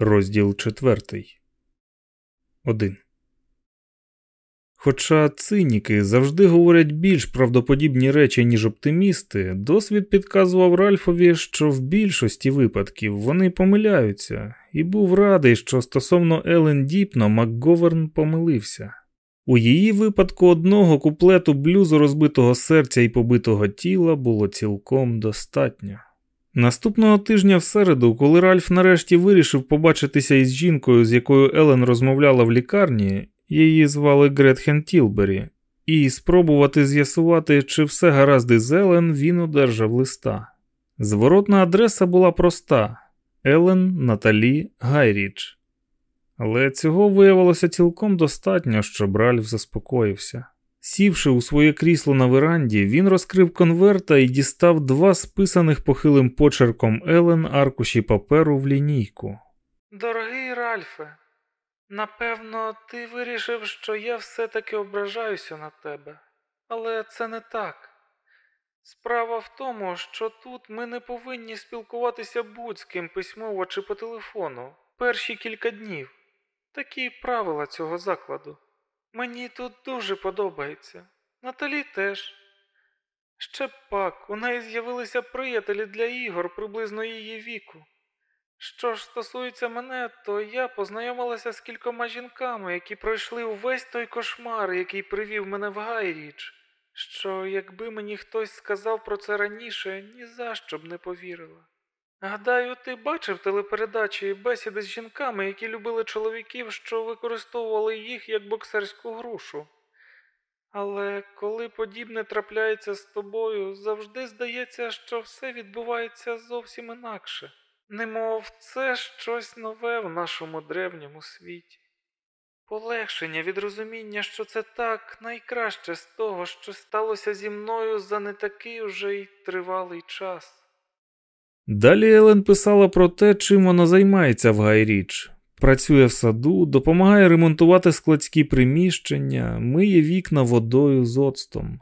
Розділ четвертий. 1. Хоча циніки завжди говорять більш правдоподібні речі, ніж оптимісти, досвід підказував Ральфові, що в більшості випадків вони помиляються, і був радий, що стосовно Елен Діпно МакГоверн помилився. У її випадку одного куплету блюзу розбитого серця і побитого тіла було цілком достатньо. Наступного тижня в середу, коли Ральф нарешті вирішив побачитися із жінкою, з якою Елен розмовляла в лікарні, її звали Гретхен Тілбері, і спробувати з'ясувати, чи все гаразд із Елен, він одержав листа. Зворотна адреса була проста Елен Наталі Гайріч. Але цього виявилося цілком достатньо, щоб Ральф заспокоївся. Сівши у своє крісло на веранді, він розкрив конверта і дістав два списаних похилим почерком Елен аркуші паперу в лінійку. Дорогий Ральфе, напевно, ти вирішив, що я все-таки ображаюся на тебе, але це не так. Справа в тому, що тут ми не повинні спілкуватися будь з ким письмово чи по телефону перші кілька днів. Такі правила цього закладу. Мені тут дуже подобається. Наталі теж. Ще пак, у неї з'явилися приятелі для ігор приблизно її віку. Що ж стосується мене, то я познайомилася з кількома жінками, які пройшли увесь той кошмар, який привів мене в Гайріч, що якби мені хтось сказав про це раніше, ні за що б не повірила. Гадаю, ти бачив телепередачі і бесіди з жінками, які любили чоловіків, що використовували їх як боксерську грушу. Але коли подібне трапляється з тобою, завжди здається, що все відбувається зовсім інакше, немов це щось нове в нашому древньому світі. Полегшення від розуміння, що це так найкраще з того, що сталося зі мною за не такий уже й тривалий час. Далі Елен писала про те, чим вона займається в Гайріч. Працює в саду, допомагає ремонтувати складські приміщення, миє вікна водою з оцтом.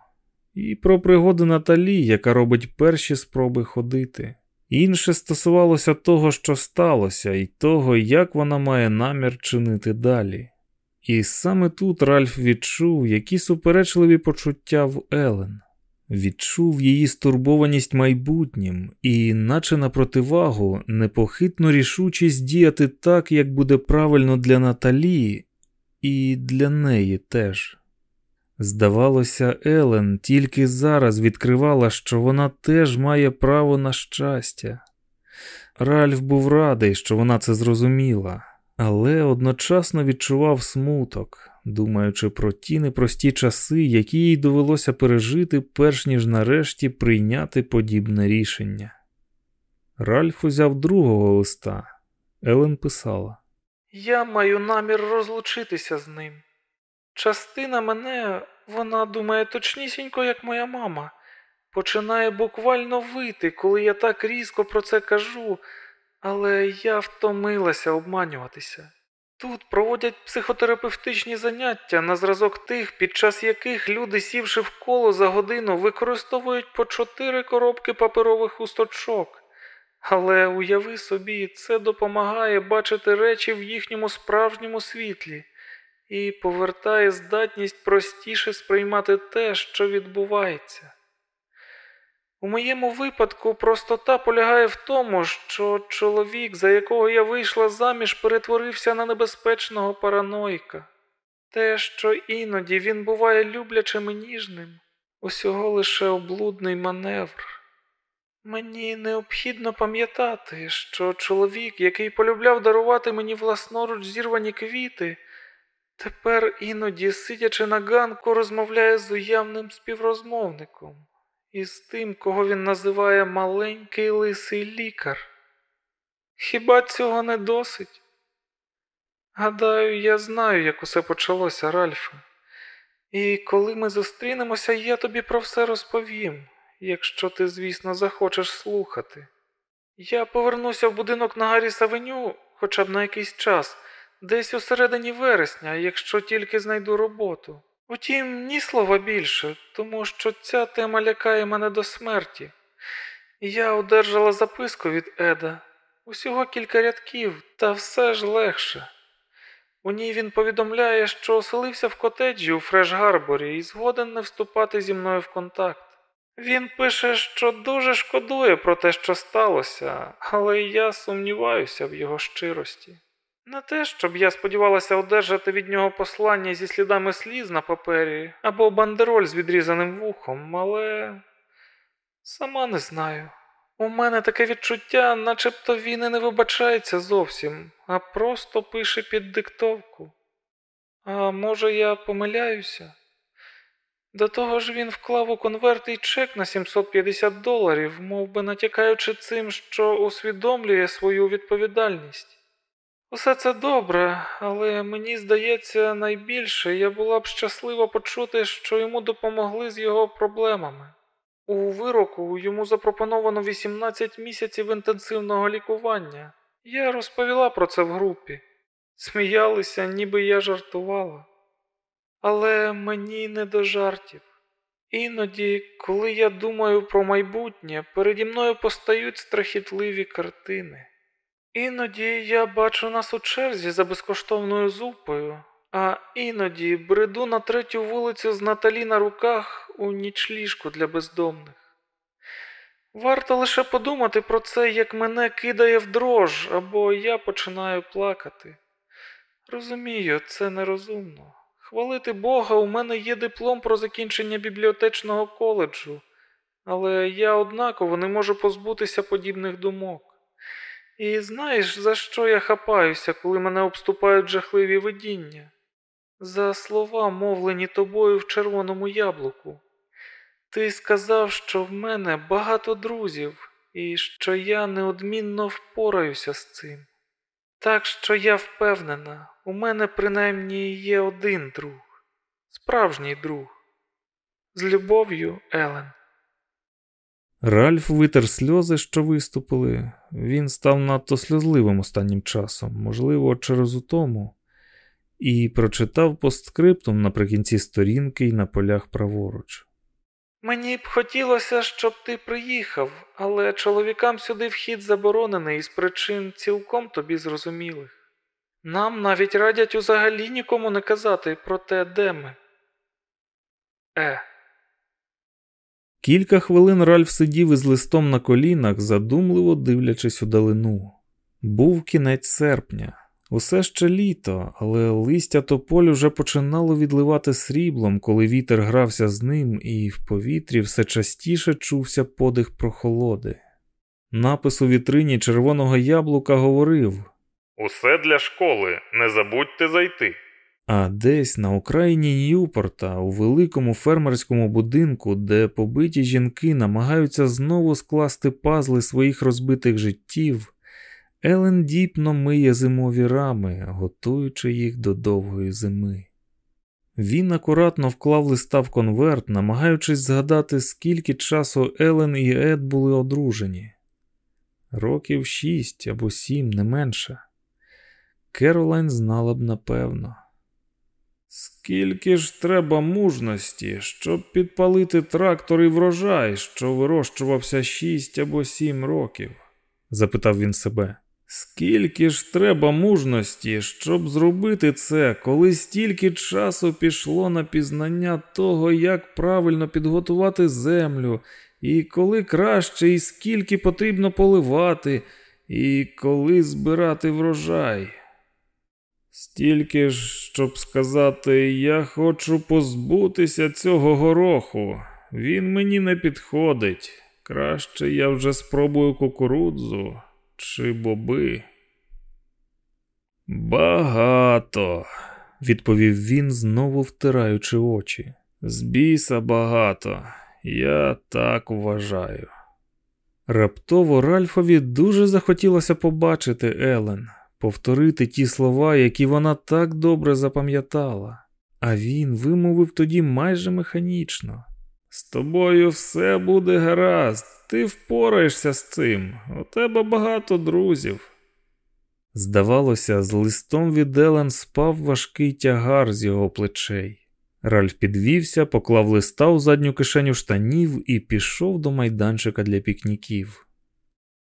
І про пригоди Наталі, яка робить перші спроби ходити. Інше стосувалося того, що сталося, і того, як вона має намір чинити далі. І саме тут Ральф відчув, які суперечливі почуття в Елен. Відчув її стурбованість майбутнім і, наче на противагу, непохитну рішучість діяти так, як буде правильно для Наталі, і для неї теж. Здавалося, Елен тільки зараз відкривала, що вона теж має право на щастя. Ральф був радий, що вона це зрозуміла, але одночасно відчував смуток думаючи про ті непрості часи, які їй довелося пережити, перш ніж нарешті прийняти подібне рішення. Ральф узяв другого листа. Елен писала: Я маю намір розлучитися з ним. Частина мене, вона думає точнісінько, як моя мама, починає буквально вити, коли я так різко про це кажу, але я втомилася обманюватися. Тут проводять психотерапевтичні заняття на зразок тих, під час яких люди, сівши в коло за годину, використовують по чотири коробки паперових хусточок. Але уяви собі, це допомагає бачити речі в їхньому справжньому світлі і повертає здатність простіше сприймати те, що відбувається. У моєму випадку простота полягає в тому, що чоловік, за якого я вийшла заміж, перетворився на небезпечного параноїка. Те, що іноді він буває люблячим і ніжним, усього лише облудний маневр. Мені необхідно пам'ятати, що чоловік, який полюбляв дарувати мені власноруч зірвані квіти, тепер іноді, сидячи на ганку, розмовляє з уявним співрозмовником із тим, кого він називає маленький лисий лікар. Хіба цього не досить? Гадаю, я знаю, як усе почалося, Ральфе. І коли ми зустрінемося, я тобі про все розповім, якщо ти, звісно, захочеш слухати. Я повернуся в будинок на Гарріс Авеню хоча б на якийсь час, десь у середині вересня, якщо тільки знайду роботу. Утім, ні слова більше, тому що ця тема лякає мене до смерті. Я одержала записку від Еда. Усього кілька рядків, та все ж легше. У ній він повідомляє, що оселився в котеджі у Фреш-Гарборі і згоден не вступати зі мною в контакт. Він пише, що дуже шкодує про те, що сталося, але я сумніваюся в його щирості. Не те, щоб я сподівалася одержати від нього послання зі слідами сліз на папері або бандероль з відрізаним вухом, але сама не знаю. У мене таке відчуття, начебто він і не вибачається зовсім, а просто пише під диктовку. А може, я помиляюся? До того ж він вклав у конверт і чек на 750 доларів, мов би натякаючи цим, що усвідомлює свою відповідальність. Усе це добре, але мені здається, найбільше я була б щаслива почути, що йому допомогли з його проблемами. У вироку йому запропоновано 18 місяців інтенсивного лікування. Я розповіла про це в групі. Сміялися, ніби я жартувала. Але мені не до жартів. Іноді, коли я думаю про майбутнє, переді мною постають страхітливі картини. Іноді я бачу нас у черзі за безкоштовною зупою, а іноді бреду на третю вулицю з Наталі на руках у нічліжку для бездомних. Варто лише подумати про це, як мене кидає в дрож, або я починаю плакати. Розумію, це нерозумно. Хвалити Бога, у мене є диплом про закінчення бібліотечного коледжу, але я однаково не можу позбутися подібних думок. І знаєш, за що я хапаюся, коли мене обступають жахливі видіння? За слова, мовлені тобою в червоному яблуку. Ти сказав, що в мене багато друзів, і що я неодмінно впораюся з цим. Так що я впевнена, у мене принаймні є один друг, справжній друг. З любов'ю, Елен. Ральф витер сльози, що виступили. Він став надто сльозливим останнім часом, можливо, через утому, і прочитав постскриптум наприкінці сторінки й на полях праворуч. Мені б хотілося, щоб ти приїхав, але чоловікам сюди вхід заборонений із причин цілком тобі зрозумілих. Нам навіть радять узагалі нікому не казати про те, де ми. Е. Кілька хвилин Ральф сидів із листом на колінах, задумливо дивлячись у далину. Був кінець серпня. Усе ще літо, але листя тополь уже починало відливати сріблом, коли вітер грався з ним, і в повітрі все частіше чувся подих прохолоди. Напис у вітрині червоного яблука говорив Усе для школи, не забудьте зайти. А десь на окраїні Ньюпорта, у великому фермерському будинку, де побиті жінки намагаються знову скласти пазли своїх розбитих життів, Елен діпно миє зимові рами, готуючи їх до довгої зими. Він акуратно вклав листа в конверт, намагаючись згадати, скільки часу Елен і Ед були одружені. Років шість або сім, не менше. Керолайн знала б напевно. Скільки ж треба мужності, щоб підпалити трактор і врожай, що вирощувався шість або сім років? запитав він себе. Скільки ж треба мужності, щоб зробити це, коли стільки часу пішло на пізнання того, як правильно підготувати землю, і коли краще, і скільки потрібно поливати, і коли збирати врожай? Стільки ж, щоб сказати, я хочу позбутися цього гороху. Він мені не підходить. Краще я вже спробую кукурудзу чи боби. Багато, відповів він, знову втираючи очі. З біса багато, я так вважаю. Раптово Ральфові дуже захотілося побачити Елен повторити ті слова, які вона так добре запам'ятала, а він вимовив тоді майже механічно. З тобою все буде гаразд, ти впораєшся з цим, у тебе багато друзів. Здавалося, з листом від Елен спав важкий тягар з його плечей. Ральф підвівся, поклав листа у задню кишеню штанів і пішов до майданчика для пікніків.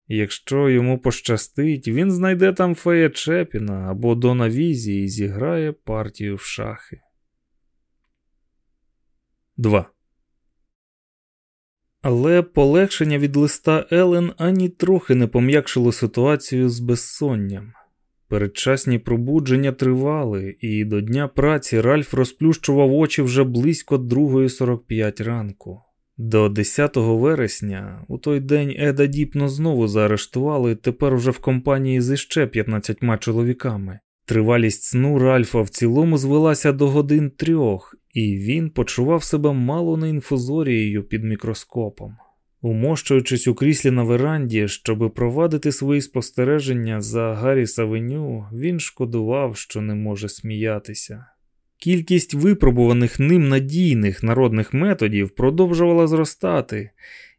Якщо йому пощастить, він знайде там фея Чепіна або Дона Візі і зіграє партію в шахи. 2. Але полегшення від листа Елен ані трохи не пом'якшило ситуацію з безсонням. Передчасні пробудження тривали, і до дня праці Ральф розплющував очі вже близько 2.45 ранку. До 10 вересня, у той день Еда Діпно знову заарештували, тепер уже в компанії з іще 15 чоловіками. Тривалість сну Ральфа в цілому звелася до годин трьох, і він почував себе мало не інфузорією під мікроскопом. Умощуючись у кріслі на веранді, щоби провадити свої спостереження за Гаррі Савеню, він шкодував, що не може сміятися. Кількість випробуваних ним надійних народних методів продовжувала зростати,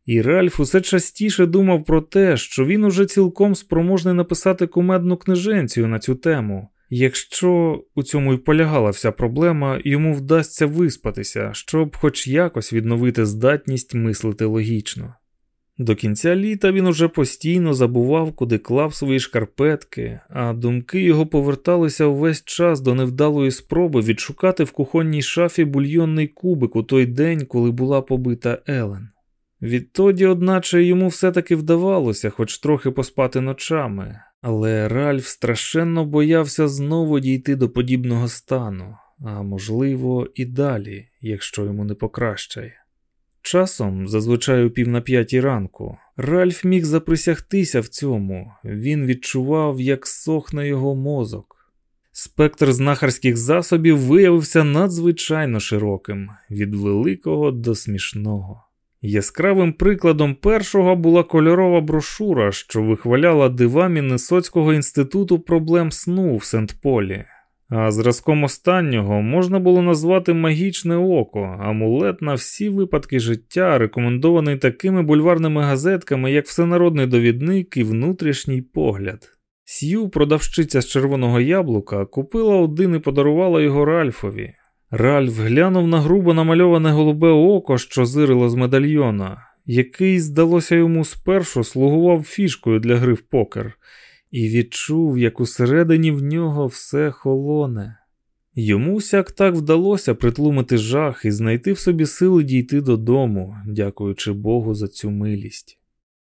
і Ральф усе частіше думав про те, що він уже цілком спроможний написати кумедну книженцію на цю тему. Якщо у цьому й полягала вся проблема, йому вдасться виспатися, щоб хоч якось відновити здатність мислити логічно. До кінця літа він уже постійно забував, куди клав свої шкарпетки, а думки його поверталися увесь час до невдалої спроби відшукати в кухонній шафі бульйонний кубик у той день, коли була побита Елен. Відтоді, одначе, йому все-таки вдавалося хоч трохи поспати ночами, але Ральф страшенно боявся знову дійти до подібного стану, а можливо, і далі, якщо йому не покращає. Часом, зазвичай у пів на п'ятій ранку, Ральф міг заприсягтися в цьому, він відчував, як сохне його мозок. Спектр знахарських засобів виявився надзвичайно широким, від великого до смішного. Яскравим прикладом першого була кольорова брошура, що вихваляла дива Міннесоцького інституту проблем сну в Сент-Полі. А зразком останнього можна було назвати магічне око, амулет на всі випадки життя, рекомендований такими бульварними газетками, як Всенародний довідник і внутрішній погляд. Сью, продавщиця з червоного яблука, купила один і подарувала його Ральфові. Ральф глянув на грубо намальоване голубе око, що зирило з медальйона, який, здалося йому спершу, слугував фішкою для гри в покер і відчув, як усередині в нього все холоне. Йому сяк так вдалося притлумити жах і знайти в собі сили дійти додому, дякуючи Богу за цю милість.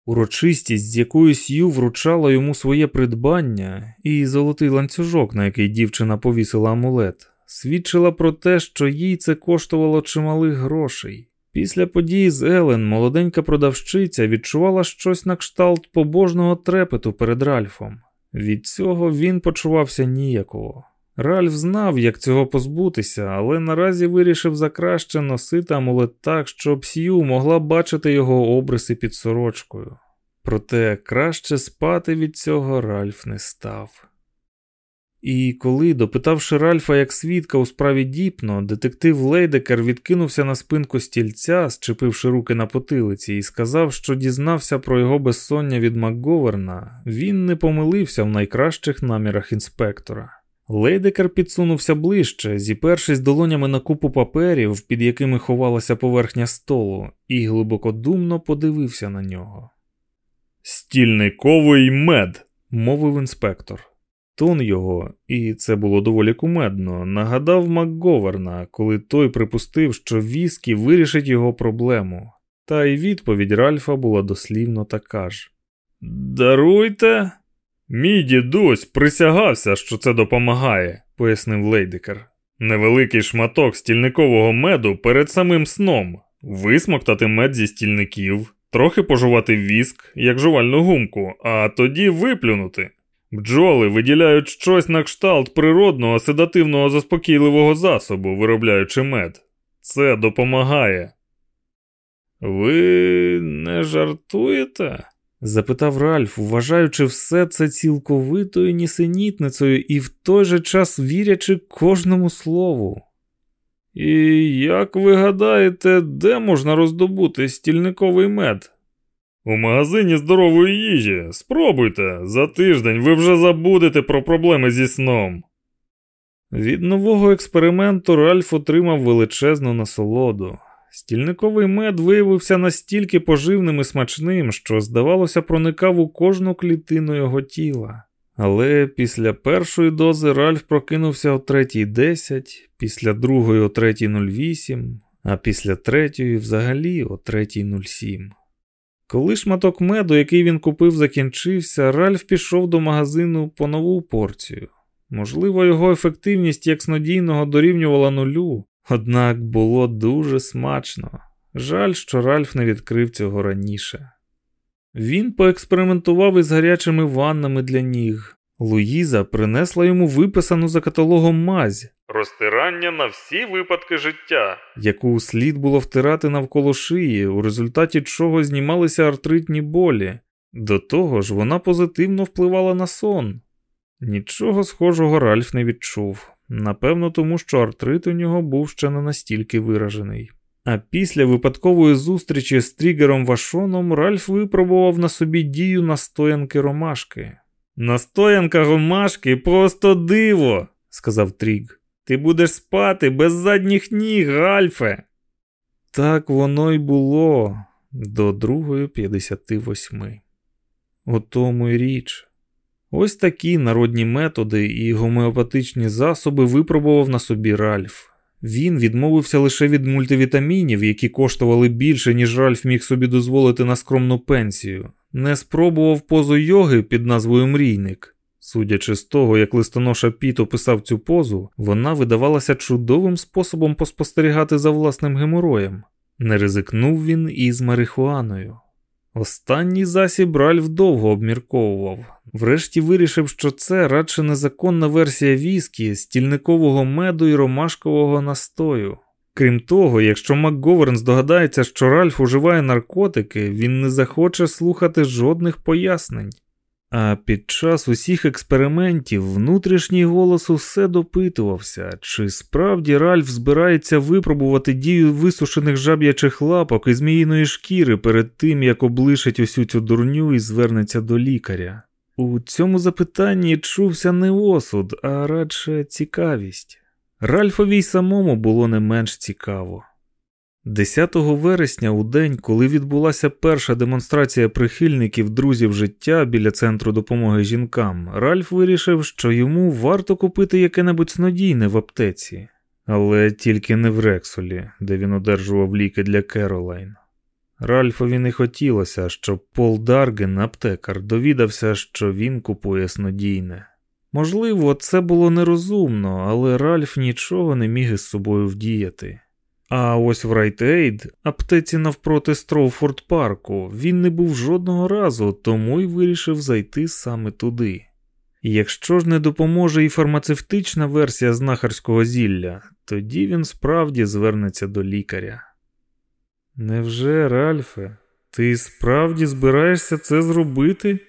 Урочистість, з якою Сью вручала йому своє придбання, і золотий ланцюжок, на який дівчина повісила амулет, свідчила про те, що їй це коштувало чималих грошей. Після події з Елен молоденька продавщиця відчувала щось на кшталт побожного трепету перед Ральфом. Від цього він почувався ніяково. Ральф знав, як цього позбутися, але наразі вирішив за краще носити амулет так, щоб Сью могла бачити його обриси під сорочкою. Проте краще спати від цього Ральф не став. І коли, допитавши Ральфа як свідка у справі Діпно, детектив Лейдекер відкинувся на спинку стільця, зчепивши руки на потилиці, і сказав, що дізнався про його безсоння від Макговерна, він не помилився в найкращих намірах інспектора. Лейдекер підсунувся ближче, зіпершись долонями на купу паперів, під якими ховалася поверхня столу, і глибокодумно подивився на нього. Стільниковий мед, мовив інспектор. Тон його, і це було доволі кумедно, нагадав Макговерна, коли той припустив, що Віскі вирішить його проблему. Та й відповідь Ральфа була дослівно така ж. Даруйте. Мій дідусь присягався, що це допомагає, пояснив Лейдикер. Невеликий шматок стільникового меду перед самим сном, висмоктати мед зі стільників, трохи пожувати віск, як жувальну гумку, а тоді виплюнути. Бджоли виділяють щось на кшталт природного седативного заспокійливого засобу, виробляючи мед. Це допомагає. Ви не жартуєте? запитав Ральф, вважаючи все це цілковитою нісенітницею і в той же час вірячи кожному слову. І як ви гадаєте, де можна роздобути стільниковий мед? У магазині здорової їжі. Спробуйте, за тиждень ви вже забудете про проблеми зі сном. Від нового експерименту Ральф отримав величезну насолоду. Стільниковий мед виявився настільки поживним і смачним, що, здавалося, проникав у кожну клітину його тіла. Але після першої дози Ральф прокинувся о 3.10, після другої о 3.08, а після третьої взагалі о 3.07. Коли шматок меду, який він купив, закінчився, Ральф пішов до магазину по нову порцію. Можливо, його ефективність як снодійного дорівнювала нулю, однак було дуже смачно. Жаль, що Ральф не відкрив цього раніше. Він поекспериментував із гарячими ваннами для ніг. Луїза принесла йому виписану за каталогом мазь, Розтирання на всі випадки життя. яку слід було втирати навколо шиї, у результаті чого знімалися артритні болі. До того ж, вона позитивно впливала на сон. Нічого схожого Ральф не відчув, напевно, тому що артрит у нього був ще не настільки виражений. А після випадкової зустрічі з тригером Вашоном Ральф випробував на собі дію настоянки ромашки. Настоянка ромашки просто диво, сказав Тріг. Ти будеш спати без задніх ніг, Ральфе. Так воно й було до другої 58. У тому й річ. Ось такі народні методи і гомеопатичні засоби випробував на собі Ральф. Він відмовився лише від мультивітамінів, які коштували більше, ніж Ральф міг собі дозволити на скромну пенсію, не спробував позу йоги під назвою Мрійник. Судячи з того, як листоноша Піт описав цю позу, вона видавалася чудовим способом поспостерігати за власним геморроєм. Не ризикнув він і з марихуаною. Останній засіб Ральф довго обмірковував. Врешті вирішив, що це радше незаконна версія віскі, стільникового меду і ромашкового настою. Крім того, якщо МакГоверн здогадається, що Ральф уживає наркотики, він не захоче слухати жодних пояснень. А під час усіх експериментів внутрішній голос усе допитувався, чи справді Ральф збирається випробувати дію висушених жаб'ячих лапок і зміїної шкіри перед тим, як облишить усю цю дурню і звернеться до лікаря. У цьому запитанні чувся не осуд, а радше цікавість. Ральфові й самому було не менш цікаво. 10 вересня, у день, коли відбулася перша демонстрація прихильників друзів життя біля центру допомоги жінкам, Ральф вирішив, що йому варто купити яке-небудь снодійне в аптеці, але тільки не в Рексолі, де він одержував ліки для Керолайн. Ральфові не хотілося, щоб Пол Дарген, аптекар, довідався, що він купує снодійне. Можливо, це було нерозумно, але Ральф нічого не міг із собою вдіяти. А ось в Райт Ейд, аптеці навпроти Строуфорд парку, він не був жодного разу, тому й вирішив зайти саме туди. Якщо ж не допоможе і фармацевтична версія знахарського зілля, тоді він справді звернеться до лікаря. Невже, Ральфе, ти справді збираєшся це зробити?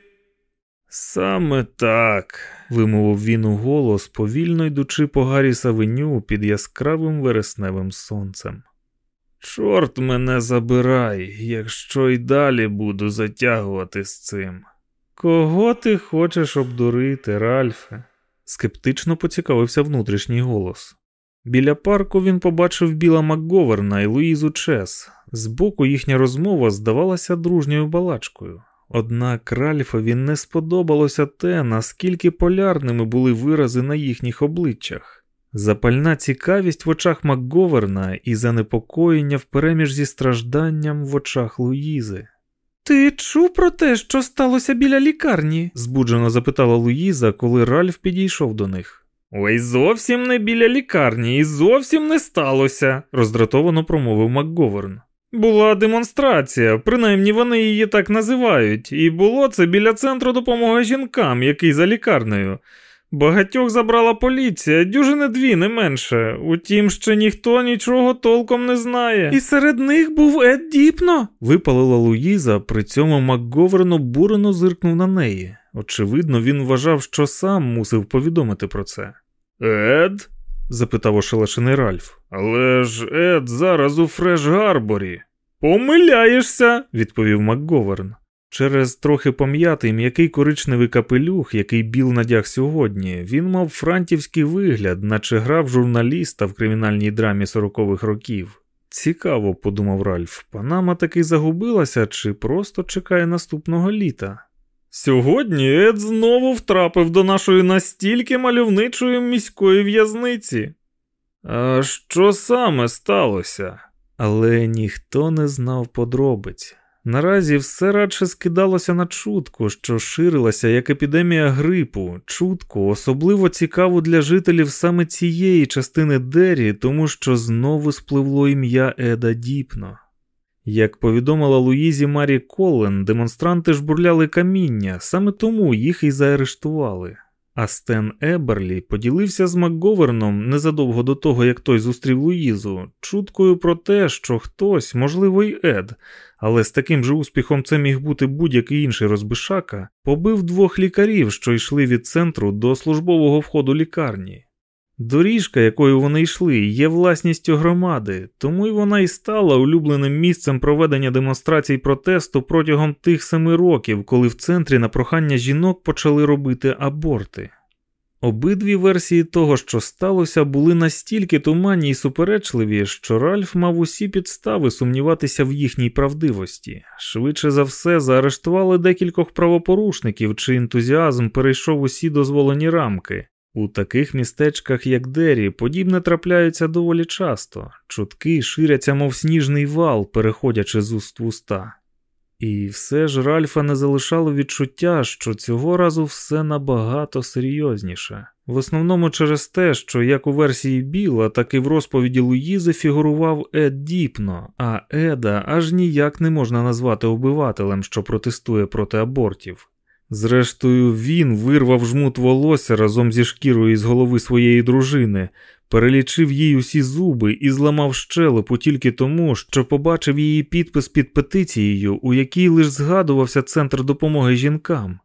Саме так, вимовив він у голос, повільно йдучи по Гарріс Авеню під яскравим вересневим сонцем. Чорт мене забирай, якщо й далі буду затягувати з цим. Кого ти хочеш обдурити, Ральфе? скептично поцікавився внутрішній голос. Біля парку він побачив Біла Макговерна і Луїзу Чес. Збоку їхня розмова здавалася дружньою балачкою. Однак Ральфові не сподобалося те, наскільки полярними були вирази на їхніх обличчях. Запальна цікавість в очах Макговерна і занепокоєння впереміж зі стражданням в очах Луїзи. Ти чув про те, що сталося біля лікарні? збуджено запитала Луїза, коли Ральф підійшов до них. Ой, зовсім не біля лікарні, і зовсім не сталося, роздратовано промовив Макговерн. Була демонстрація, принаймні вони її так називають, і було це біля центру допомоги жінкам, який за лікарнею. Багатьох забрала поліція, дюжини дві, не менше. Утім, ще ніхто нічого толком не знає. І серед них був Ед Діпно, випалила Луїза, при цьому МакГоверн обурено зиркнув на неї. Очевидно, він вважав, що сам мусив повідомити про це. Ед? Запитав ошелешений Ральф. Але ж Ед зараз у Фреш Гарборі. Помиляєшся, відповів МакГоверн. Через трохи пом'ятий м'який коричневий капелюх, який Біл надяг сьогодні, він мав франтівський вигляд, наче грав журналіста в кримінальній драмі сорокових років. Цікаво, подумав Ральф, Панама таки загубилася чи просто чекає наступного літа. Сьогодні Ед знову втрапив до нашої настільки мальовничої міської в'язниці. А що саме сталося? Але ніхто не знав подробиць. Наразі все радше скидалося на чутку, що ширилася як епідемія грипу, чутку, особливо цікаву для жителів саме цієї частини Дері, тому що знову спливло ім'я Еда Діпно. Як повідомила Луїзі Марі Коллен, демонстранти жбурляли каміння, саме тому їх і заарештували. А Стен Еберлі поділився з Макговерном незадовго до того, як той зустрів Луїзу, чуткою про те, що хтось, можливо, й Ед, але з таким же успіхом це міг бути будь-який інший розбишака, побив двох лікарів, що йшли від центру до службового входу лікарні. Доріжка, якою вони йшли, є власністю громади, тому й вона й стала улюбленим місцем проведення демонстрацій протесту протягом тих семи років, коли в центрі на прохання жінок почали робити аборти. Обидві версії того, що сталося, були настільки туманні й суперечливі, що Ральф мав усі підстави сумніватися в їхній правдивості. Швидше за все, заарештували декількох правопорушників, чи ентузіазм перейшов усі дозволені рамки. У таких містечках, як Дері, подібне трапляється доволі часто, чутки ширяться, мов сніжний вал, переходячи з уст в уста. І все ж Ральфа не залишало відчуття, що цього разу все набагато серйозніше. В основному через те, що як у версії Біла, так і в розповіді Луїзи фігурував Ед Діпно, а Еда аж ніяк не можна назвати обивателем, що протестує проти абортів. Зрештою, він вирвав жмут волосся разом зі шкірою з голови своєї дружини, перелічив їй усі зуби і зламав щелепу тільки тому, що побачив її підпис під петицією, у якій лише згадувався центр допомоги жінкам.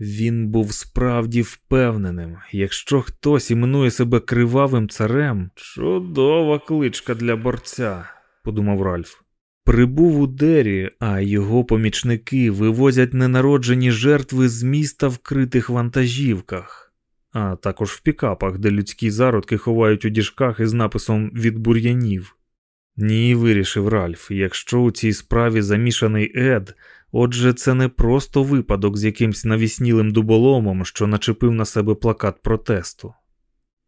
Він був справді впевненим, якщо хтось іменує себе кривавим царем, чудова кличка для борця, подумав Ральф. Прибув у Дері, а його помічники вивозять ненароджені жертви з міста в критих вантажівках, а також в пікапах, де людські зародки ховають у діжках із написом від бур'янів. Ні, вирішив Ральф, якщо у цій справі замішаний Ед, отже, це не просто випадок з якимсь навіснілим дуболомом, що начепив на себе плакат протесту.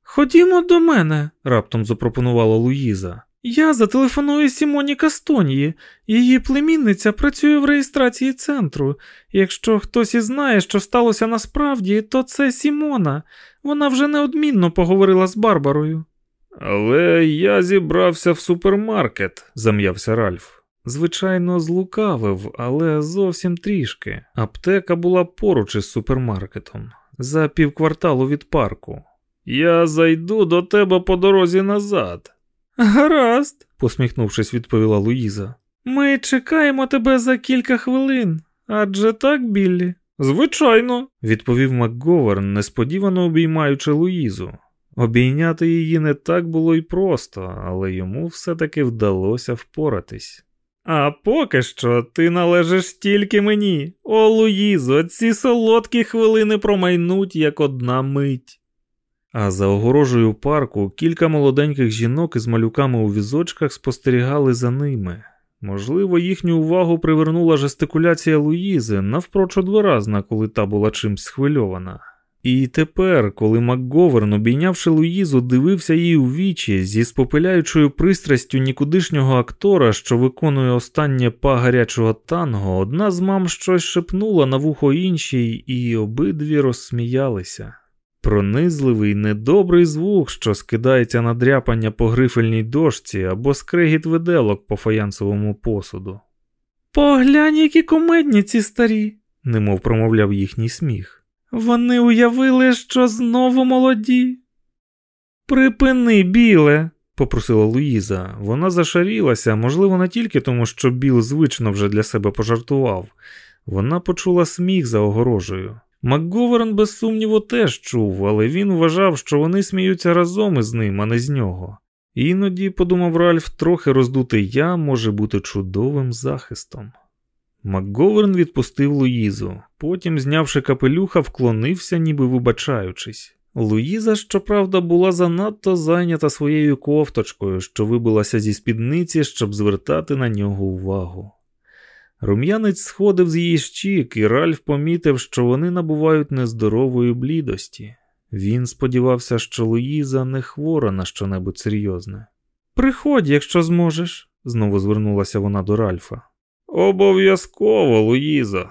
Ходімо до мене, раптом запропонувала Луїза. Я зателефоную Сімоні Кастонії. Її племінниця працює в реєстрації центру. Якщо хтось і знає, що сталося насправді, то це Сімона. Вона вже неодмінно поговорила з Барбарою. Але я зібрався в супермаркет, зам'явся Ральф. Звичайно, злукавив, але зовсім трішки. Аптека була поруч із супермаркетом, за півкварталу від парку. Я зайду до тебе по дорозі назад. Гаразд, посміхнувшись, відповіла Луїза. Ми чекаємо тебе за кілька хвилин. Адже так, Біллі? Звичайно, відповів МакГоверн, несподівано обіймаючи Луїзу. Обійняти її не так було й просто, але йому все-таки вдалося впоратись. А поки що ти належиш тільки мені. О, Луїзо, ці солодкі хвилини промайнуть, як одна мить. А за огорожею парку кілька молоденьких жінок із малюками у візочках спостерігали за ними. Можливо, їхню увагу привернула жестикуляція Луїзи, навпрочуд виразна, коли та була чимсь схвильована. І тепер, коли МакГоверн, обійнявши Луїзу, дивився їй у вічі зі спопиляючою пристрастю нікудишнього актора, що виконує останнє па гарячого танго, одна з мам щось шепнула на вухо іншій, і обидві розсміялися. Пронизливий, недобрий звук, що скидається на дряпання по грифельній дошці або скрегіт виделок по фаянсовому посуду. Поглянь, які комедні ці старі, немов промовляв їхній сміх. Вони уявили, що знову молоді. Припини, біле, попросила Луїза. Вона зашарілася, можливо, не тільки тому, що Біл звично вже для себе пожартував. Вона почула сміх за огорожею. МакГоверн, без сумніву, теж чув, але він вважав, що вони сміються разом із ним, а не з нього. Іноді, подумав Ральф, трохи роздутий я може бути чудовим захистом. МакГоверн відпустив Луїзу, потім, знявши капелюха, вклонився, ніби вибачаючись. Луїза, щоправда, була занадто зайнята своєю кофточкою, що вибилася зі спідниці, щоб звертати на нього увагу. Рум'янець сходив з її щік, і Ральф помітив, що вони набувають нездорової блідості. Він сподівався, що Луїза не хвора на щонебудь серйозне. Приходь, якщо зможеш, знову звернулася вона до Ральфа. Обов'язково, Луїза.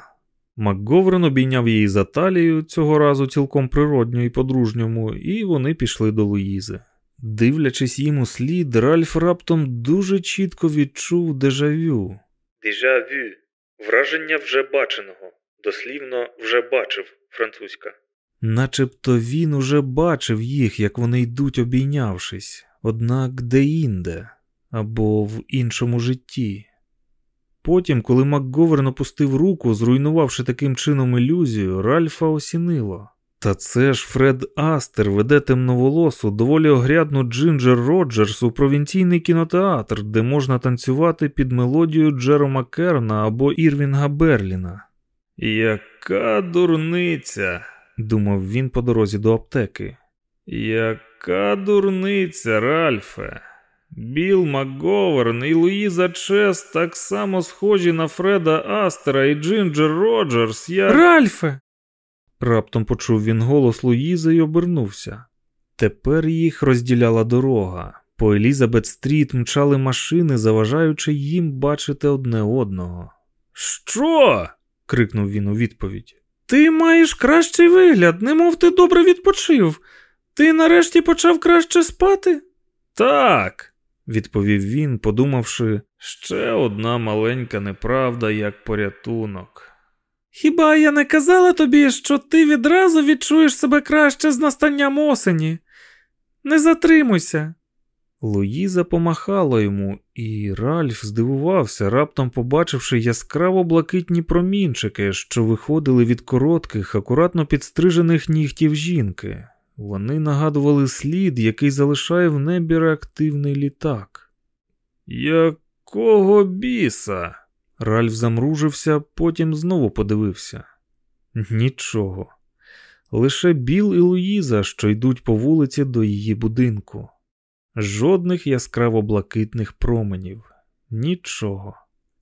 МакГоврен обійняв її за талію, цього разу цілком природньо і по-дружньому, і вони пішли до Луїзи. Дивлячись їм у слід, Ральф раптом дуже чітко відчув дежавю. Дежавю. Враження вже баченого. Дослівно вже бачив французька. Начебто він уже бачив їх, як вони йдуть обійнявшись, однак де-інде або в іншому житті. Потім, коли МакГоверн опустив руку, зруйнувавши таким чином ілюзію, Ральфа осінило. Та це ж Фред Астер веде темноволосу, доволі огрядну Джинджер Роджерс у провінційний кінотеатр, де можна танцювати під мелодію Джерома Керна або Ірвінга Берліна. Яка дурниця, думав він по дорозі до аптеки. Яка дурниця, Ральфе. Біл МакГоверн і Луїза Чес так само схожі на Фреда Астера і Джинджер Роджерс. Я... Ральфе! Раптом почув він голос Луїзи і обернувся. Тепер їх розділяла дорога. По Елізабет Стріт мчали машини, заважаючи їм бачити одне одного. Що? крикнув він у відповідь. Ти маєш кращий вигляд, немов ти добре відпочив. Ти нарешті почав краще спати? Так, відповів він, подумавши, ще одна маленька неправда як порятунок. Хіба я не казала тобі, що ти відразу відчуєш себе краще з настанням осені? Не затримуйся. Луїза помахала йому, і Ральф здивувався, раптом побачивши яскраво блакитні промінчики, що виходили від коротких, акуратно підстрижених нігтів жінки. Вони нагадували слід, який залишає в небі реактивний літак. Якого біса? Ральф замружився, потім знову подивився. Нічого. Лише Біл і Луїза, що йдуть по вулиці до її будинку. Жодних яскраво блакитних променів. Нічого.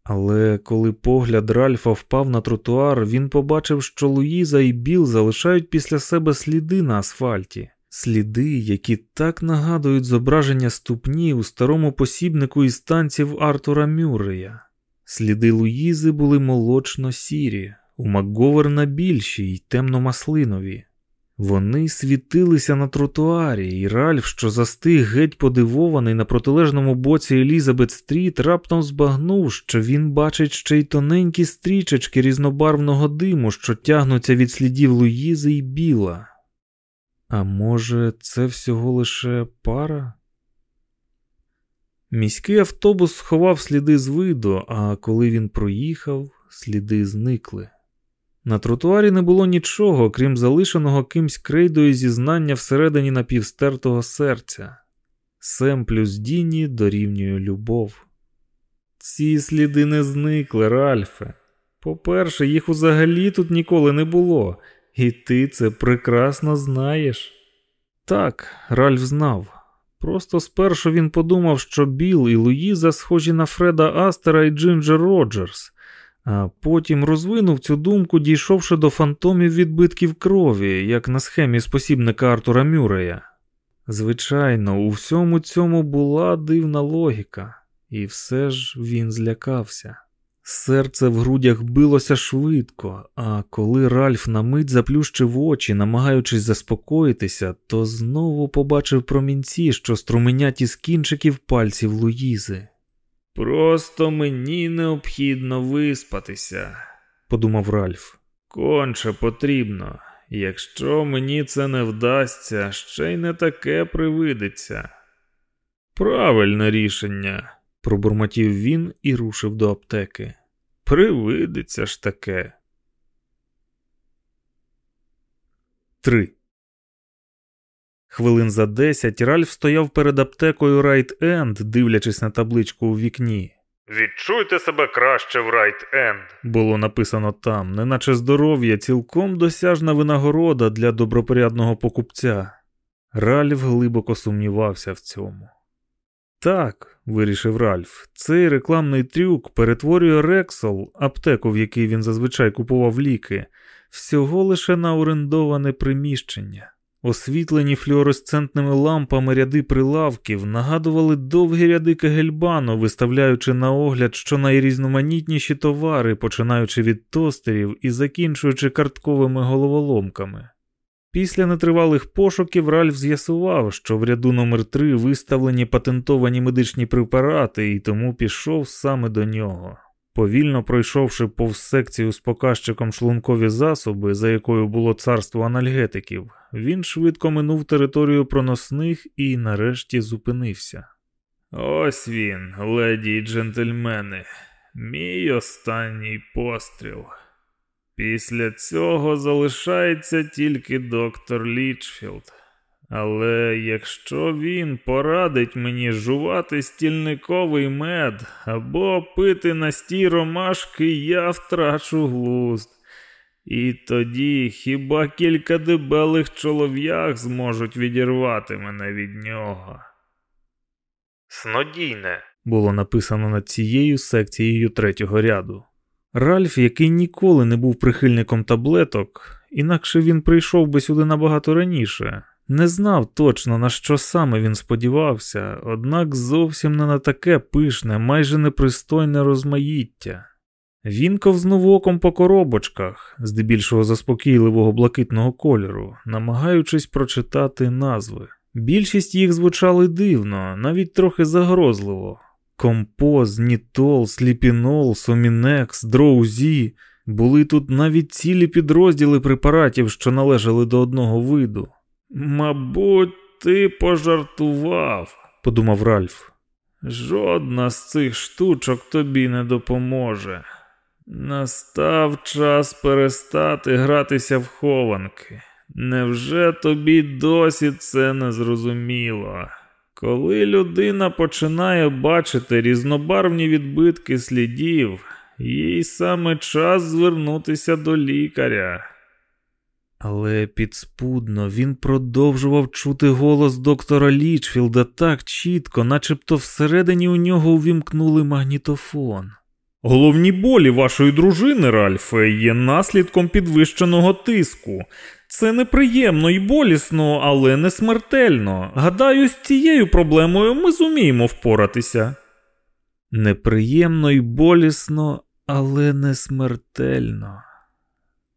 Але коли погляд Ральфа впав на тротуар, він побачив, що Луїза і Біл залишають після себе сліди на асфальті, сліди, які так нагадують зображення ступні у старому посібнику із танців Артура Мюррея. Сліди Луїзи були молочно сірі, у Макговерна більші й темно-маслинові. Вони світилися на тротуарі, і Ральф, що застиг геть подивований на протилежному боці Елізабет Стріт, раптом збагнув, що він бачить ще й тоненькі стрічечки різнобарвного диму, що тягнуться від слідів Луїзи й біла. А може, це всього лише пара? Міський автобус сховав сліди з виду, а коли він проїхав, сліди зникли. На тротуарі не було нічого, крім залишеного кимсь крейдою зізнання всередині напівстертого серця. Сем плюс Діні дорівнює любов. Ці сліди не зникли, Ральфе. По-перше, їх взагалі тут ніколи не було, і ти це прекрасно знаєш. Так, Ральф знав. Просто спершу він подумав, що Біл і Луїза схожі на Фреда Астера і Джинджер Роджерс а потім розвинув цю думку, дійшовши до фантомів відбитків крові, як на схемі спосібника Артура Мюрея. Звичайно, у всьому цьому була дивна логіка, і все ж він злякався. Серце в грудях билося швидко, а коли Ральф на мить заплющив очі, намагаючись заспокоїтися, то знову побачив промінці, що струменять із кінчиків пальців Луїзи. Просто мені необхідно виспатися, подумав Ральф. Конче потрібно. Якщо мені це не вдасться, ще й не таке привидеться. Правильне рішення, пробурмотів він і рушив до аптеки. Привидеться ж таке. 3. Хвилин за десять Ральф стояв перед аптекою Райт Ейд, дивлячись на табличку у вікні. Відчуйте себе краще в Райт Ейд. Було написано там, неначе здоров'я, цілком досяжна винагорода для добропорядного покупця. Ральф глибоко сумнівався в цьому. Так, вирішив Ральф, цей рекламний трюк перетворює Рексол, аптеку, в якій він зазвичай купував ліки, всього лише на орендоване приміщення. Освітлені флюоресцентними лампами ряди прилавків нагадували довгі ряди кегельбану, виставляючи на огляд щонайрізноманітніші товари, починаючи від тостерів і закінчуючи картковими головоломками. Після нетривалих пошуків Ральф з'ясував, що в ряду номер 3 виставлені патентовані медичні препарати, і тому пішов саме до нього. Повільно пройшовши повз секцію з показчиком шлункові засоби, за якою було царство анальгетиків, він швидко минув територію проносних і нарешті зупинився. Ось він, леді й джентльмени, мій останній постріл. Після цього залишається тільки доктор Лічфілд. Але якщо він порадить мені жувати стільниковий мед або пити настій ромашки, я втрачу глузд. І тоді хіба кілька дебелих чолов'яг зможуть відірвати мене від нього. Снодійне. Було написано над цією секцією третього ряду. Ральф, який ніколи не був прихильником таблеток, інакше він прийшов би сюди набагато раніше, не знав точно, на що саме він сподівався, однак зовсім не на таке пишне, майже непристойне розмаїття. Він ковзнув оком по коробочках, здебільшого заспокійливого блакитного кольору, намагаючись прочитати назви. Більшість їх звучали дивно, навіть трохи загрозливо. Композ, Нітол, Сліпінол, Сомінекс, Дроузі. Були тут навіть цілі підрозділи препаратів, що належали до одного виду. Мабуть, ти пожартував, подумав Ральф. Жодна з цих штучок тобі не допоможе. Настав час перестати гратися в хованки. Невже тобі досі це не зрозуміло? Коли людина починає бачити різнобарвні відбитки слідів, їй саме час звернутися до лікаря. Але підспудно він продовжував чути голос доктора Лічфілда так чітко, начебто всередині у нього увімкнули магнітофон. Головні болі вашої дружини, Ральфе, є наслідком підвищеного тиску. Це неприємно і болісно, але не смертельно. Гадаю, з цією проблемою ми зуміємо впоратися. Неприємно і болісно, але не смертельно.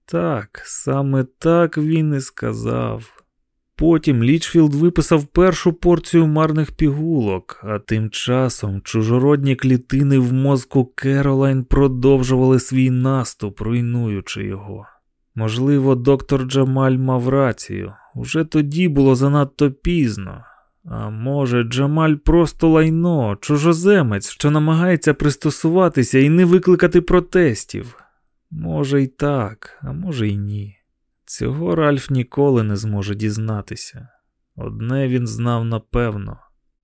Так, саме так він і сказав. Потім Лічфілд виписав першу порцію марних пігулок, а тим часом чужородні клітини в мозку Керолайн продовжували свій наступ, руйнуючи його. Можливо, доктор Джамаль мав рацію. Уже тоді було занадто пізно. А може, Джамаль просто лайно, чужоземець, що намагається пристосуватися і не викликати протестів. Може й так, а може й ні. Цього Ральф ніколи не зможе дізнатися. Одне він знав напевно.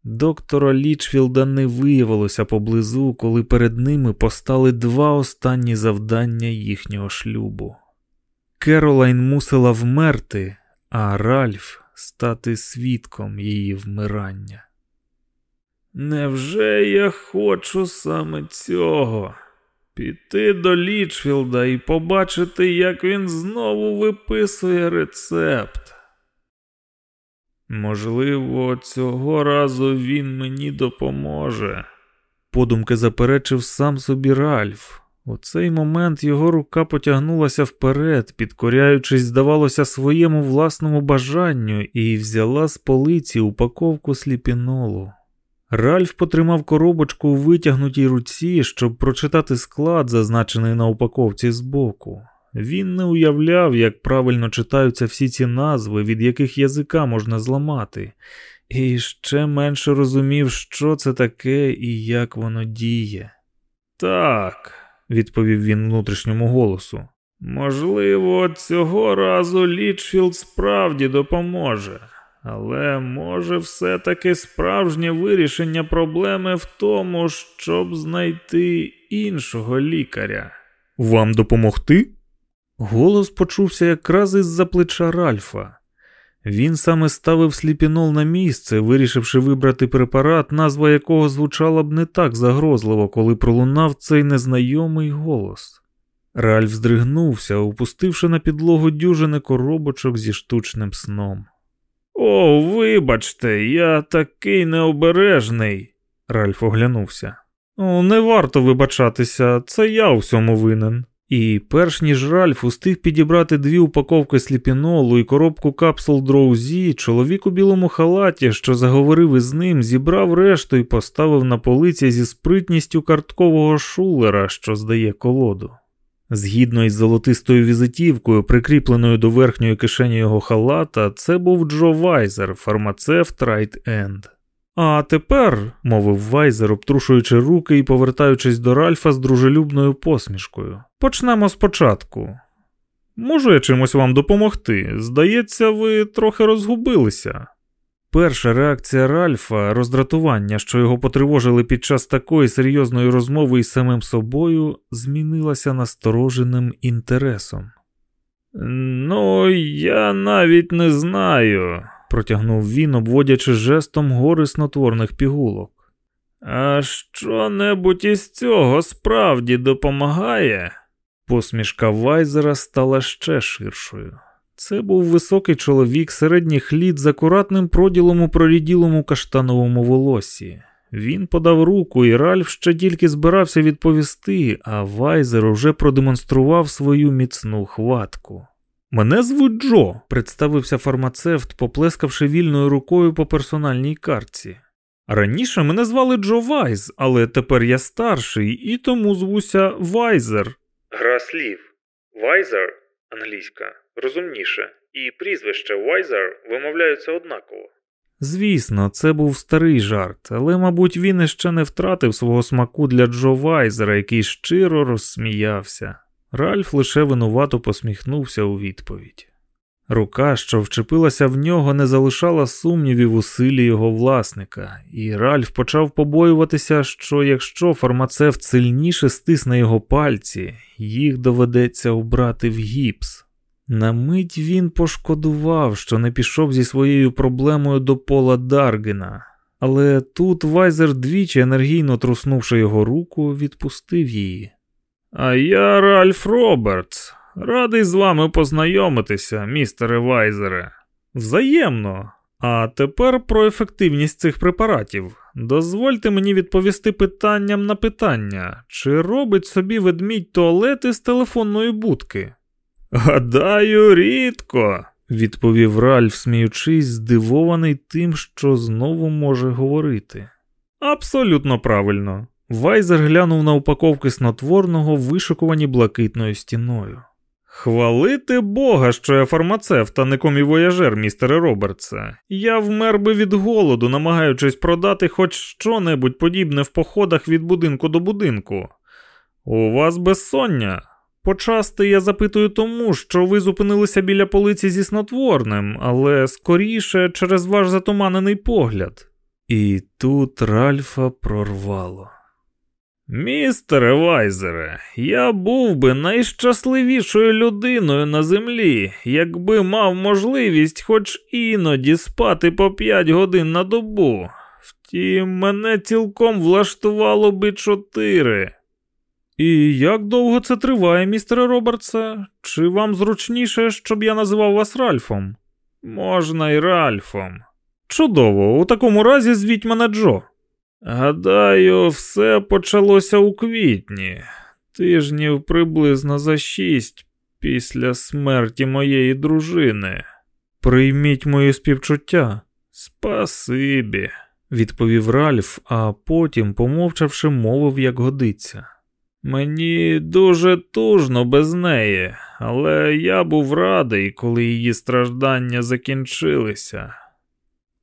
Доктора Лічфілда не виявилося поблизу, коли перед ними постали два останні завдання їхнього шлюбу. Керолайн мусила вмерти, а Ральф стати свідком її вмирання. Невже я хочу саме цього? Піти до Лічфілда і побачити, як він знову виписує рецепт. Можливо, цього разу він мені допоможе, подумки заперечив сам собі Ральф. У цей момент його рука потягнулася вперед, підкоряючись, здавалося, своєму власному бажанню, і взяла з полиці упаковку сліпінолу. Ральф потримав коробочку у витягнутій руці, щоб прочитати склад, зазначений на упаковці збоку. Він не уявляв, як правильно читаються всі ці назви, від яких язика можна зламати, і ще менше розумів, що це таке і як воно діє. Так, відповів він внутрішньому голосу. Можливо, цього разу Лічфілд справді допоможе. Але може все-таки справжнє вирішення проблеми в тому, щоб знайти іншого лікаря. Вам допомогти? Голос почувся якраз із за плеча Ральфа. Він саме ставив сліпінол на місце, вирішивши вибрати препарат, назва якого звучала б не так загрозливо, коли пролунав цей незнайомий голос. Ральф здригнувся, опустивши на підлогу дюжини коробочок зі штучним сном. О, вибачте, я такий необережний. Ральф оглянувся. О, не варто вибачатися, це я у всьому винен. І перш ніж Ральф устиг підібрати дві упаковки сліпінолу і коробку капсул дроузі, чоловік у білому халаті, що заговорив із ним, зібрав решту і поставив на полиці зі спритністю карткового шулера, що здає колоду. Згідно із золотистою візитівкою, прикріпленою до верхньої кишені його халата, це був Джо Вайзер, фармацевт Rite Aid. А тепер, мовив Вайзер, обтрушуючи руки і повертаючись до Ральфа з дружелюбною посмішкою, почнемо спочатку. Можу я чимось вам допомогти? Здається, ви трохи розгубилися. Перша реакція Ральфа, роздратування, що його потривожили під час такої серйозної розмови із самим собою, змінилася настороженим інтересом. Ну, я навіть не знаю, протягнув він, обводячи жестом гори снотворних пігулок. А що небудь із цього справді допомагає? Посмішка Вайзера стала ще ширшою. Це був високий чоловік середніх літ з акуратним проділом у проріділому каштановому волосі. Він подав руку, і Ральф ще тільки збирався відповісти, а Вайзер уже продемонстрував свою міцну хватку. Мене звуть Джо, представився фармацевт, поплескавши вільною рукою по персональній картці. Раніше мене звали Джо Вайз, але тепер я старший і тому звуся Вайзер. Гра слів. Wiser англійська розумніше, і прізвище Вайзер вимовляються однаково. Звісно, це був старий жарт, але, мабуть, він іще не втратив свого смаку для Джо Вайзера, який щиро розсміявся. Ральф лише винувато посміхнувся у відповідь. Рука, що вчепилася в нього, не залишала сумнівів у силі його власника, і Ральф почав побоюватися, що якщо фармацевт сильніше стисне його пальці, їх доведеться обрати в гіпс. На мить він пошкодував, що не пішов зі своєю проблемою до пола Даргена, але тут Вайзер двічі енергійно труснувши його руку, відпустив її. А я Ральф Робертс. Радий з вами познайомитися, містере Вайзере. Взаємно. А тепер про ефективність цих препаратів. Дозвольте мені відповісти питанням на питання, чи робить собі ведмідь туалети з телефонної будки? Гадаю, рідко, відповів Ральф, сміючись, здивований тим, що знову може говорити. Абсолютно правильно. Вайзер глянув на упаковки снотворного, вишикувані блакитною стіною. Хвалити Бога, що я фармацевт, а не комівояжер, містере Робертсе. Я вмер би від голоду, намагаючись продати хоч що-небудь подібне в походах від будинку до будинку. У вас безсоння. Почасти я запитую тому, що ви зупинилися біля полиці зі снотворним, але скоріше через ваш затуманений погляд. І тут Ральфа прорвало. Містере Вайзере, я був би найщасливішою людиною на землі, якби мав можливість хоч іноді спати по п'ять годин на добу. Втім, мене цілком влаштувало би чотири. І як довго це триває, містере Робертсе? Чи вам зручніше, щоб я називав вас Ральфом? Можна й Ральфом. Чудово, у такому разі звіть мене Джо. Гадаю, все почалося у квітні, тижнів приблизно за шість після смерті моєї дружини. Прийміть мої співчуття. Спасибі, відповів Ральф, а потім, помовчавши, мовив, як годиться. Мені дуже тужно без неї, але я був радий, коли її страждання закінчилися.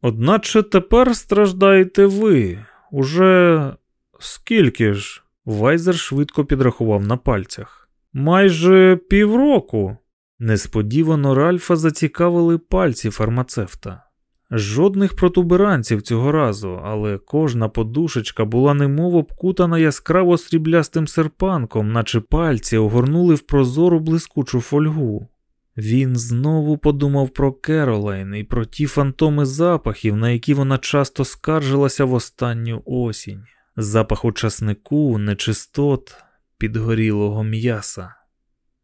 Одначе тепер страждаєте ви. Уже скільки ж? Вайзер швидко підрахував на пальцях. Майже півроку. Несподівано Ральфа зацікавили пальці фармацевта. Жодних протуберанців цього разу, але кожна подушечка була немов обкутана яскраво сріблястим серпанком, наче пальці огорнули в прозору блискучу фольгу. Він знову подумав про Керолайн і про ті фантоми запахів, на які вона часто скаржилася в останню осінь, запаху часнику, нечистот, підгорілого м'яса.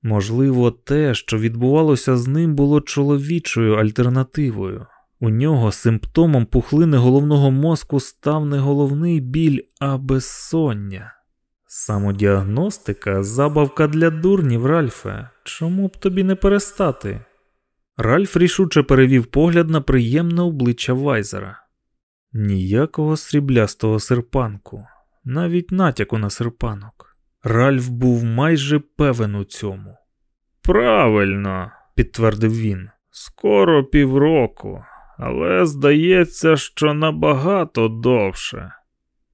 Можливо, те, що відбувалося з ним, було чоловічою альтернативою. У нього симптомом пухлини головного мозку став не головний біль, а безсоння. Самодіагностика забавка для дурнів, Ральфе. Чому б тобі не перестати? Ральф рішуче перевів погляд на приємне обличчя Вайзера. Ніякого сріблястого серпанку, навіть натяку на серпанок. Ральф був майже певен у цьому. Правильно, підтвердив він. Скоро півроку, але здається, що набагато довше.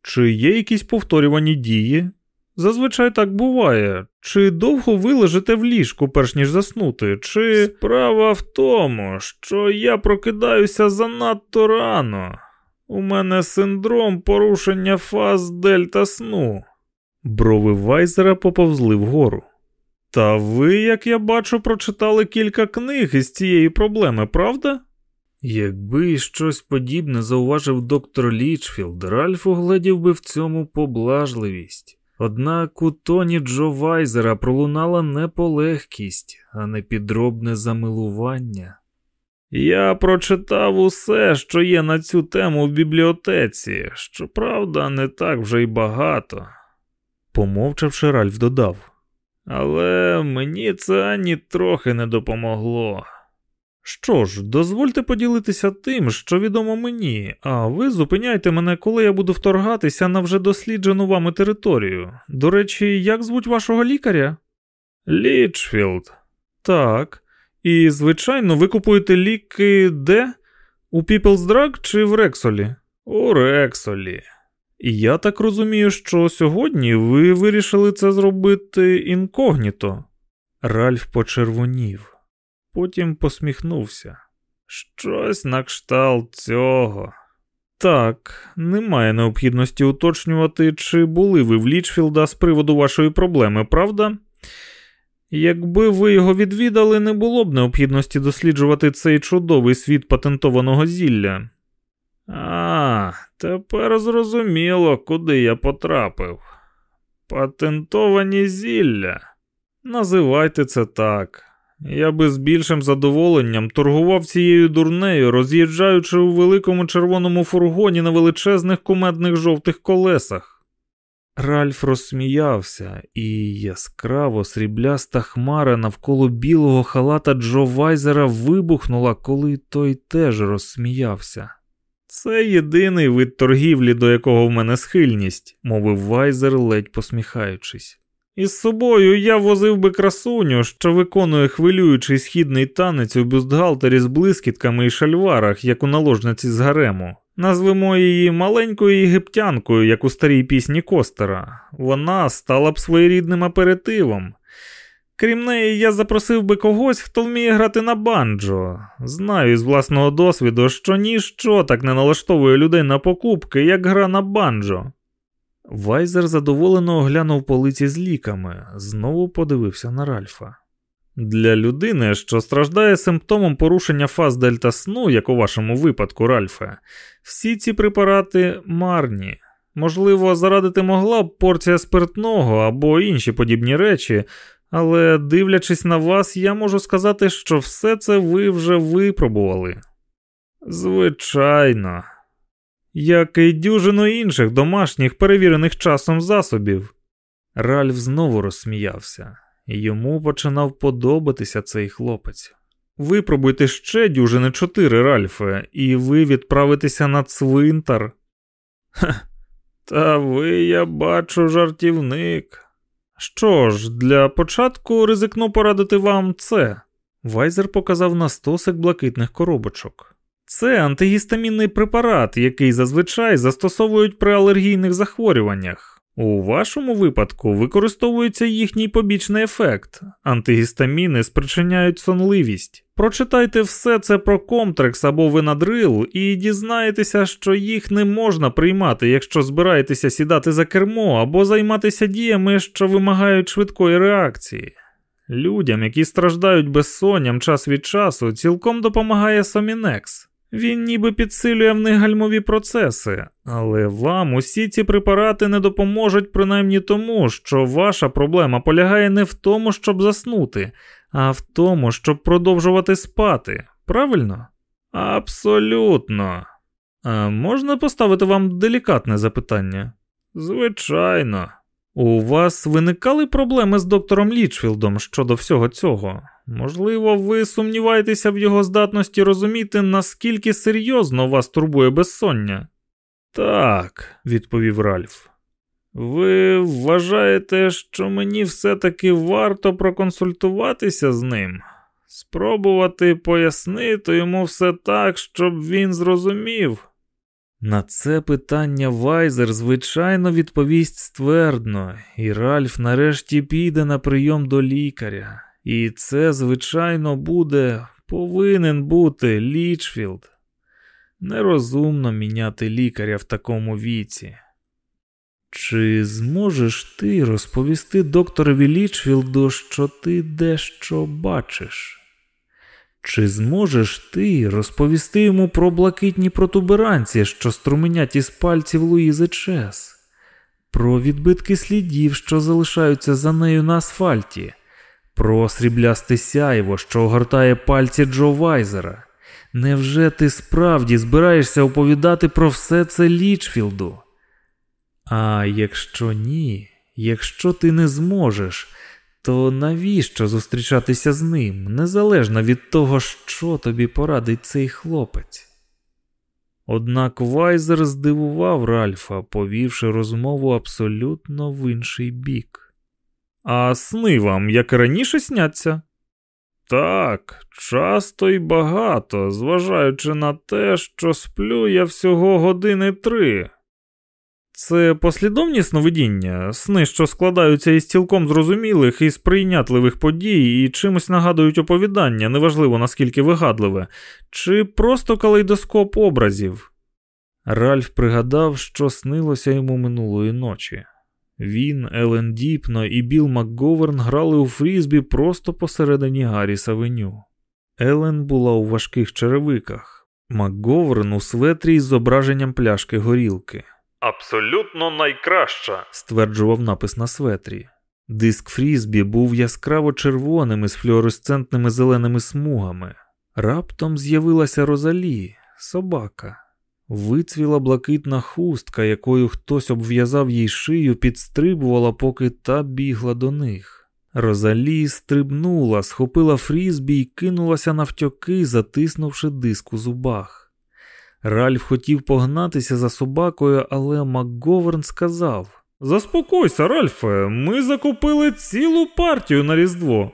Чи є якісь повторювані дії? Зазвичай так буває. Чи довго ви лежите в ліжку, перш ніж заснути, чи. Справа в тому, що я прокидаюся занадто рано. У мене синдром порушення фаз дельта сну. Брови Вайзера поповзли вгору. Та ви, як я бачу, прочитали кілька книг із цієї проблеми, правда? Якби щось подібне зауважив доктор Лічфілд, Ральф угледів би в цьому поблажливість. Однак у тоні Джо Вайзера пролунала не полегкість, а непідробне замилування. Я прочитав усе, що є на цю тему в бібліотеці, щоправда, не так вже й багато. Помовчавши, Ральф додав. Але мені це ані трохи не допомогло. Що ж, дозвольте поділитися тим, що відомо мені, а ви зупиняйте мене, коли я буду вторгатися на вже досліджену вами територію. До речі, як звуть вашого лікаря? Лічфілд. Так. І, звичайно, ви купуєте ліки де? У People's Drug чи в Рексолі? У Рексолі. І я так розумію, що сьогодні ви вирішили це зробити інкогніто. Ральф почервонів потім посміхнувся. Щось на кшталт цього. Так, немає необхідності уточнювати, чи були ви в Лічфілда з приводу вашої проблеми, правда? Якби ви його відвідали, не було б необхідності досліджувати цей чудовий світ патентованого зілля. А, тепер зрозуміло, куди я потрапив. Патентовані зілля. Називайте це так. Я би з більшим задоволенням торгував цією дурнею, роз'їжджаючи у великому червоному фургоні на величезних кумедних жовтих колесах. Ральф розсміявся, і яскраво срібляста хмара навколо білого халата Джо Вайзера вибухнула, коли той теж розсміявся. Це єдиний вид торгівлі, до якого в мене схильність, мовив Вайзер, ледь посміхаючись. Із собою я возив би красуню, що виконує хвилюючий східний танець у бюстгалтері з блискітками і шальварах, як у наложниці з гарему. Назвемо її маленькою єгиптянкою, як у старій пісні Костера. Вона стала б своєрідним аперитивом. Крім неї, я запросив би когось, хто вміє грати на банджо. Знаю з власного досвіду, що ніщо так не налаштовує людей на покупки, як гра на банджо. Вайзер задоволено оглянув полиці з ліками, знову подивився на Ральфа. Для людини, що страждає симптомом порушення фаз дельта сну, як у вашому випадку, Ральфе, всі ці препарати марні. Можливо, зарадити могла б порція спиртного або інші подібні речі, але дивлячись на вас, я можу сказати, що все це ви вже випробували. Звичайно, як і дюжину інших домашніх перевірених часом засобів. Ральф знову розсміявся, йому починав подобатися цей хлопець. Випробуйте ще дюжини чотири, Ральфе, і ви відправитеся на цвинтар. Ха, та ви, я бачу, жартівник. Що ж, для початку ризикну порадити вам це. Вайзер показав на стосик блакитних коробочок. Це антигістамінний препарат, який зазвичай застосовують при алергійних захворюваннях. У вашому випадку використовується їхній побічний ефект. Антигістаміни спричиняють сонливість. Прочитайте все це про комтрекс або винадрил і дізнаєтеся, що їх не можна приймати, якщо збираєтеся сідати за кермо або займатися діями, що вимагають швидкої реакції. Людям, які страждають безсонням час від часу, цілком допомагає Сомінекс. Він ніби підсилює в них гальмові процеси, але вам усі ці препарати не допоможуть принаймні тому, що ваша проблема полягає не в тому, щоб заснути, а в тому, щоб продовжувати спати. Правильно? Абсолютно. А можна поставити вам делікатне запитання? Звичайно. У вас виникали проблеми з доктором Лічфілдом щодо всього цього? Можливо, ви сумніваєтеся в його здатності розуміти, наскільки серйозно вас турбує безсоння? Так, відповів Ральф. Ви вважаєте, що мені все-таки варто проконсультуватися з ним, спробувати пояснити йому все так, щоб він зрозумів. На це питання Вайзер, звичайно, відповість ствердно, і Ральф нарешті піде на прийом до лікаря. І це, звичайно, буде, повинен бути Лічфілд. Нерозумно міняти лікаря в такому віці. Чи зможеш ти розповісти докторові Лічфілду, що ти дещо бачиш? Чи зможеш ти розповісти йому про блакитні протуберанці, що струменять із пальців Луїзи Чес, про відбитки слідів, що залишаються за нею на асфальті, про сріблясте сяйво, що огортає пальці Джо Вайзера? Невже ти справді збираєшся оповідати про все це Лічфілду? А якщо ні, якщо ти не зможеш, то навіщо зустрічатися з ним, незалежно від того, що тобі порадить цей хлопець? Однак Вайзер здивував Ральфа, повівши розмову абсолютно в інший бік. А сни вам, як раніше, сняться? Так, часто і багато, зважаючи на те, що сплю я всього години три. Це послідовні сновидіння, сни, що складаються із цілком зрозумілих і сприйнятливих подій і чимось нагадують оповідання, неважливо наскільки вигадливе, чи просто калейдоскоп образів. Ральф пригадав, що снилося йому минулої ночі. Він, Елен Діпно і Біл МакГоверн грали у фрізбі просто посередині Гарріс Авеню. Елен була у важких черевиках, МакГоверн у светрі із зображенням пляшки горілки. Абсолютно найкраща, стверджував напис на светрі. Диск Фрізбі був яскраво червоним із флюоресцентними зеленими смугами. Раптом з'явилася Розалі, собака. Вицвіла блакитна хустка, якою хтось обв'язав їй шию, підстрибувала, поки та бігла до них. Розалі стрибнула, схопила фрізбі і кинулася навтьоки, затиснувши диск у зубах. Ральф хотів погнатися за собакою, але МакГоверн сказав: Заспокойся, Ральфе, ми закупили цілу партію на Різдво.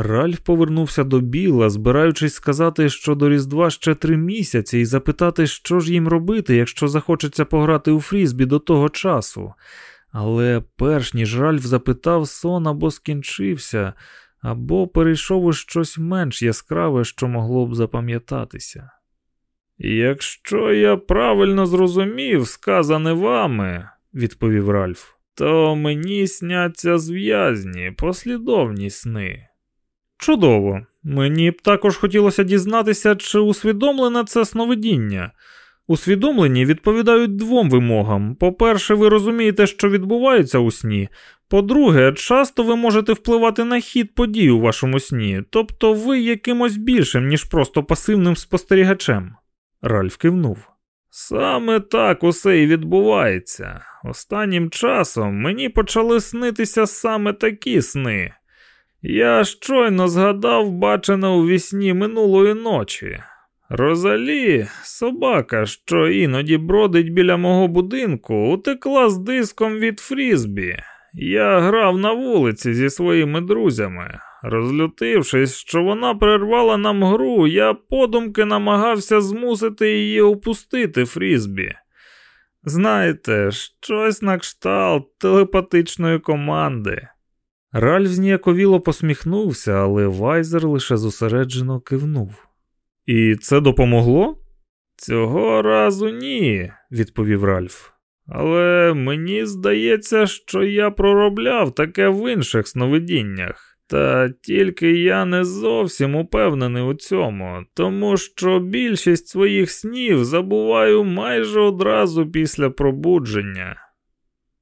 Ральф повернувся до Біла, збираючись сказати, що до Різдва ще три місяці, і запитати, що ж їм робити, якщо захочеться пограти у Фрізбі до того часу. Але перш ніж Ральф запитав, сон або скінчився, або перейшов у щось менш яскраве, що могло б запам'ятатися. Якщо я правильно зрозумів, сказане вами, відповів Ральф, то мені сняться зв'язні, послідовні сни. Чудово. Мені б також хотілося дізнатися, чи усвідомлене це сновидіння. Усвідомлені відповідають двом вимогам. По-перше, ви розумієте, що відбувається у сні. По-друге, часто ви можете впливати на хід подій у вашому сні, тобто ви якимось більшим, ніж просто пасивним спостерігачем. Ральф кивнув. Саме так усе і відбувається. Останнім часом мені почали снитися саме такі сни. Я щойно згадав бачене у вісні минулої ночі. Розалі, собака, що іноді бродить біля мого будинку, утекла з диском від Фрізбі. Я грав на вулиці зі своїми друзями. Розлютившись, що вона перервала нам гру, я подумки намагався змусити її опустити Фрізбі. Знаєте, щось на кшталт телепатичної команди. Ральф зніяковіло посміхнувся, але Вайзер лише зосереджено кивнув. І це допомогло? Цього разу ні, відповів Ральф. Але мені здається, що я проробляв таке в інших сновидіннях. Та тільки я не зовсім упевнений у цьому, тому що більшість своїх снів забуваю майже одразу після пробудження.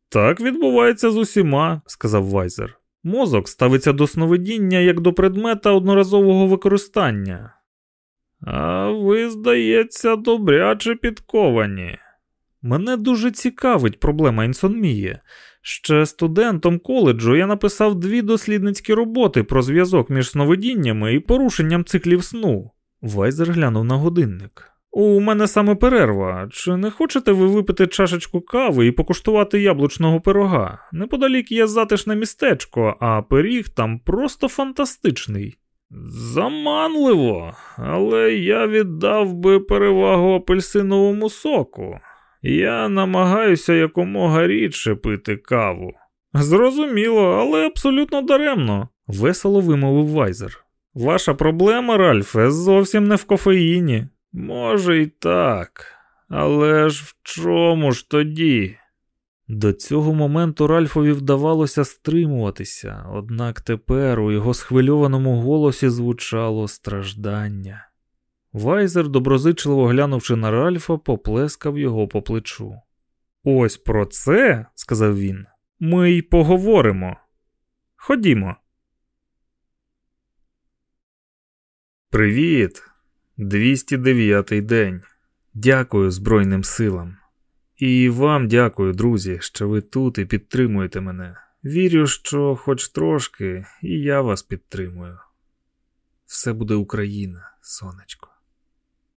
Так відбувається з усіма, сказав Вайзер. Мозок ставиться до сновидіння як до предмета одноразового використання. А ви, здається, добряче підковані. Мене дуже цікавить проблема інсонмії. Ще студентом коледжу я написав дві дослідницькі роботи про зв'язок між сновидіннями і порушенням циклів сну. Вайзер глянув на годинник. У мене саме перерва. Чи не хочете ви випити чашечку кави і покуштувати яблучного пирога? Неподалік є затишне містечко, а пиріг там просто фантастичний. Заманливо, але я віддав би перевагу апельсиновому соку. Я намагаюся якомога рідше пити каву. Зрозуміло, але абсолютно даремно, весело вимовив Вайзер. Ваша проблема, Ральфе, зовсім не в кофеїні. Може і так, але ж в чому ж тоді? До цього моменту Ральфові вдавалося стримуватися, однак тепер у його схвильованому голосі звучало страждання. Вайзер, доброзичливо глянувши на Ральфа, поплескав його по плечу. Ось про це, сказав він, ми й поговоримо. Ходімо. Привіт, 209-й день. Дякую Збройним силам. І вам дякую, друзі, що ви тут і підтримуєте мене. Вірю, що хоч трошки, і я вас підтримую. Все буде Україна, сонечко.